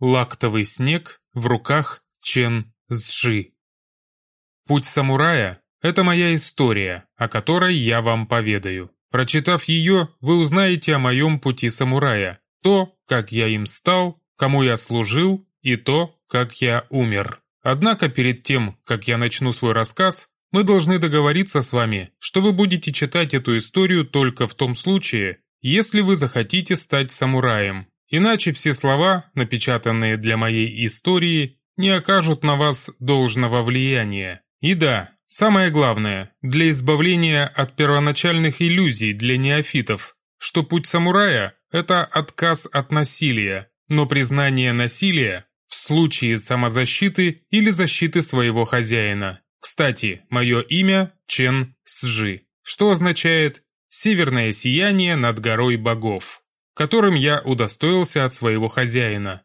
Лактовый снег в руках Чен Сжи. Путь самурая – это моя история, о которой я вам поведаю. Прочитав ее, вы узнаете о моем пути самурая, то, как я им стал, кому я служил и то, как я умер. Однако перед тем, как я начну свой рассказ, мы должны договориться с вами, что вы будете читать эту историю только в том случае, если вы захотите стать самураем, Иначе все слова, напечатанные для моей истории, не окажут на вас должного влияния. И да, самое главное, для избавления от первоначальных иллюзий для неофитов, что путь самурая – это отказ от насилия, но признание насилия в случае самозащиты или защиты своего хозяина. Кстати, мое имя Чен Сжи, что означает «северное сияние над горой богов» которым я удостоился от своего хозяина.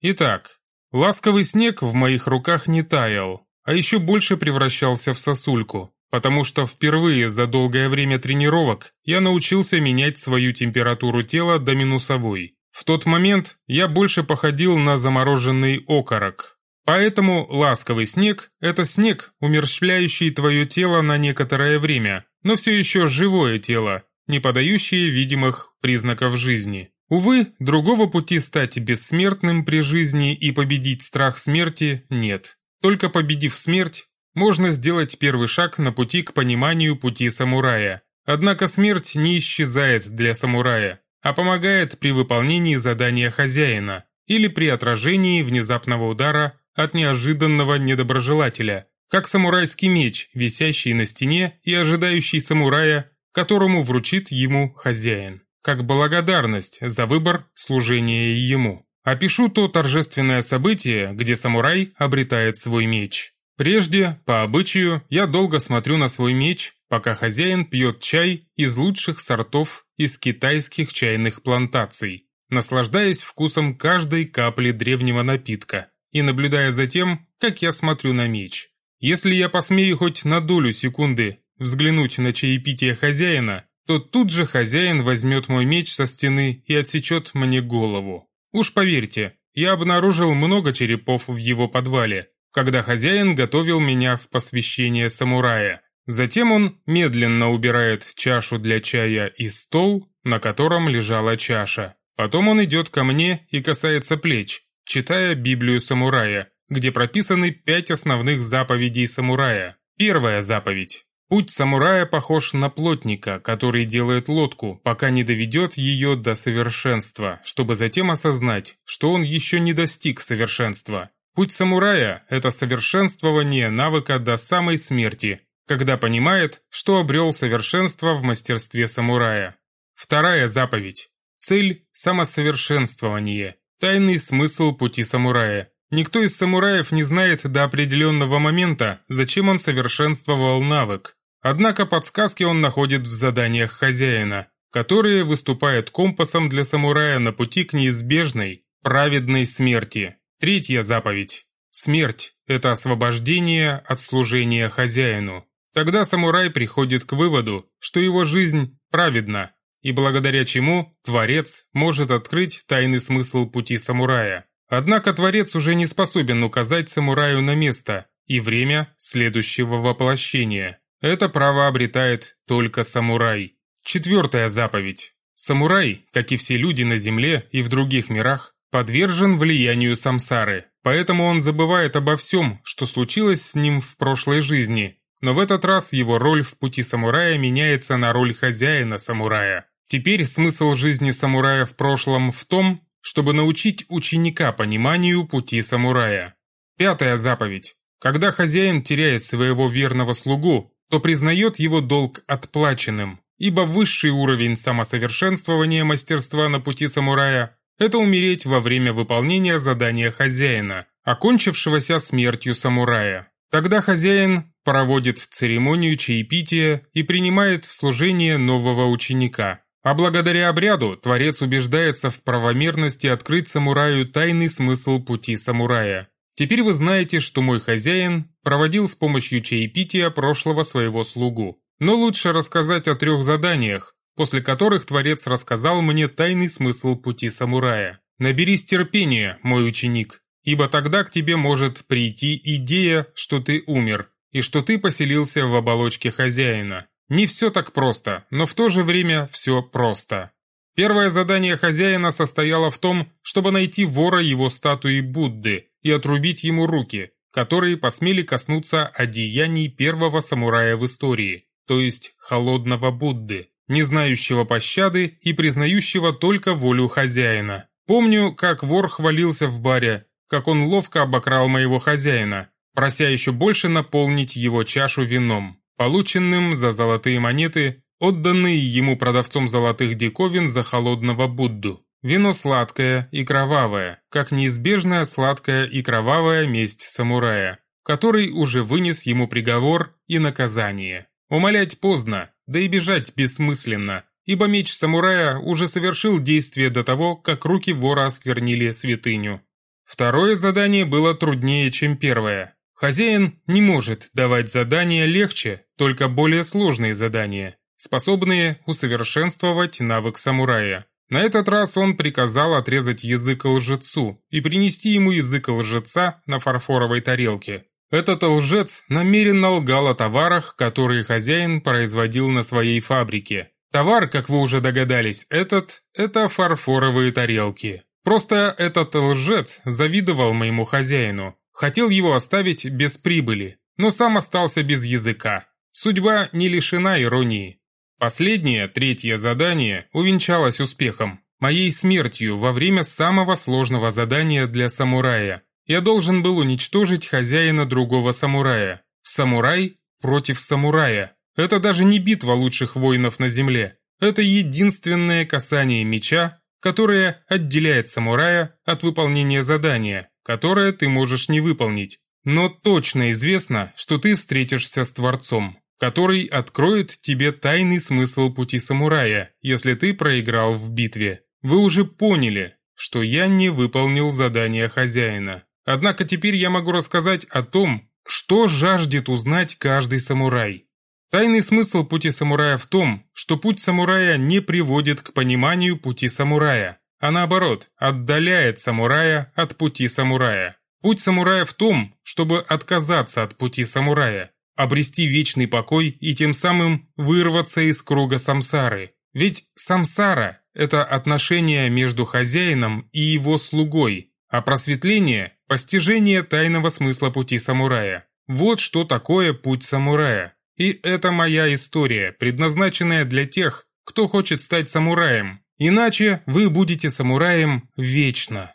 Итак, ласковый снег в моих руках не таял, а еще больше превращался в сосульку, потому что впервые за долгое время тренировок я научился менять свою температуру тела до минусовой. В тот момент я больше походил на замороженный окорок. Поэтому ласковый снег – это снег, умерщвляющий твое тело на некоторое время, но все еще живое тело, не подающие видимых признаков жизни. Увы, другого пути стать бессмертным при жизни и победить страх смерти нет. Только победив смерть, можно сделать первый шаг на пути к пониманию пути самурая. Однако смерть не исчезает для самурая, а помогает при выполнении задания хозяина или при отражении внезапного удара от неожиданного недоброжелателя, как самурайский меч, висящий на стене и ожидающий самурая которому вручит ему хозяин, как благодарность за выбор служения ему. Опишу то торжественное событие, где самурай обретает свой меч. Прежде, по обычаю, я долго смотрю на свой меч, пока хозяин пьет чай из лучших сортов из китайских чайных плантаций, наслаждаясь вкусом каждой капли древнего напитка и наблюдая за тем, как я смотрю на меч. Если я посмею хоть на долю секунды взглянуть на чаепитие хозяина, то тут же хозяин возьмет мой меч со стены и отсечет мне голову. Уж поверьте, я обнаружил много черепов в его подвале, когда хозяин готовил меня в посвящение самурая. Затем он медленно убирает чашу для чая и стол, на котором лежала чаша. Потом он идет ко мне и касается плеч, читая Библию самурая, где прописаны пять основных заповедей самурая. Первая заповедь Путь самурая похож на плотника, который делает лодку, пока не доведет ее до совершенства, чтобы затем осознать, что он еще не достиг совершенства. Путь самурая – это совершенствование навыка до самой смерти, когда понимает, что обрел совершенство в мастерстве самурая. Вторая заповедь. Цель – самосовершенствование. Тайный смысл пути самурая. Никто из самураев не знает до определенного момента, зачем он совершенствовал навык. Однако подсказки он находит в заданиях хозяина, которые выступают компасом для самурая на пути к неизбежной, праведной смерти. Третья заповедь. Смерть – это освобождение от служения хозяину. Тогда самурай приходит к выводу, что его жизнь праведна, и благодаря чему Творец может открыть тайный смысл пути самурая. Однако Творец уже не способен указать самураю на место и время следующего воплощения. Это право обретает только самурай. Четвертая заповедь. Самурай, как и все люди на Земле и в других мирах, подвержен влиянию самсары, поэтому он забывает обо всем, что случилось с ним в прошлой жизни. Но в этот раз его роль в пути самурая меняется на роль хозяина самурая. Теперь смысл жизни самурая в прошлом в том, чтобы научить ученика пониманию пути самурая. Пятая заповедь. Когда хозяин теряет своего верного слугу, то признает его долг отплаченным, ибо высший уровень самосовершенствования мастерства на пути самурая – это умереть во время выполнения задания хозяина, окончившегося смертью самурая. Тогда хозяин проводит церемонию чаепития и принимает в служение нового ученика. А благодаря обряду Творец убеждается в правомерности открыть самураю тайный смысл пути самурая. Теперь вы знаете, что мой хозяин проводил с помощью чаепития прошлого своего слугу. Но лучше рассказать о трех заданиях, после которых Творец рассказал мне тайный смысл пути самурая. Наберись терпения, мой ученик, ибо тогда к тебе может прийти идея, что ты умер, и что ты поселился в оболочке хозяина. Не все так просто, но в то же время все просто. Первое задание хозяина состояло в том, чтобы найти вора его статуи Будды и отрубить ему руки, которые посмели коснуться одеяний первого самурая в истории, то есть холодного Будды, не знающего пощады и признающего только волю хозяина. Помню, как вор хвалился в баре, как он ловко обокрал моего хозяина, прося еще больше наполнить его чашу вином, полученным за золотые монеты, отданные ему продавцом золотых диковин за холодного Будду. Вино сладкое и кровавое, как неизбежная сладкая и кровавая месть самурая, который уже вынес ему приговор и наказание. Умолять поздно, да и бежать бессмысленно, ибо меч самурая уже совершил действие до того, как руки вора осквернили святыню. Второе задание было труднее, чем первое. Хозяин не может давать задания легче, только более сложные задания, способные усовершенствовать навык самурая. На этот раз он приказал отрезать язык лжецу и принести ему язык лжеца на фарфоровой тарелке. Этот лжец намеренно лгал о товарах, которые хозяин производил на своей фабрике. Товар, как вы уже догадались, этот – это фарфоровые тарелки. Просто этот лжец завидовал моему хозяину, хотел его оставить без прибыли, но сам остался без языка. Судьба не лишена иронии. Последнее, третье задание увенчалось успехом. Моей смертью во время самого сложного задания для самурая. Я должен был уничтожить хозяина другого самурая. Самурай против самурая. Это даже не битва лучших воинов на земле. Это единственное касание меча, которое отделяет самурая от выполнения задания, которое ты можешь не выполнить. Но точно известно, что ты встретишься с Творцом, который откроет тебе тайный смысл пути самурая, если ты проиграл в битве. Вы уже поняли, что я не выполнил задание хозяина. Однако теперь я могу рассказать о том, что жаждет узнать каждый самурай. Тайный смысл пути самурая в том, что путь самурая не приводит к пониманию пути самурая, а наоборот, отдаляет самурая от пути самурая. Путь самурая в том, чтобы отказаться от пути самурая, обрести вечный покой и тем самым вырваться из круга самсары. Ведь самсара – это отношение между хозяином и его слугой, а просветление – постижение тайного смысла пути самурая. Вот что такое путь самурая. И это моя история, предназначенная для тех, кто хочет стать самураем. Иначе вы будете самураем вечно.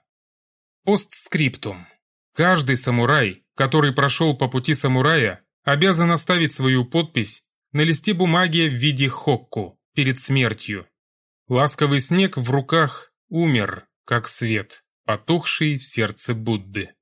Постскриптум. Каждый самурай, который прошел по пути самурая, обязан оставить свою подпись на листе бумаги в виде хокку перед смертью. Ласковый снег в руках умер, как свет, потухший в сердце Будды.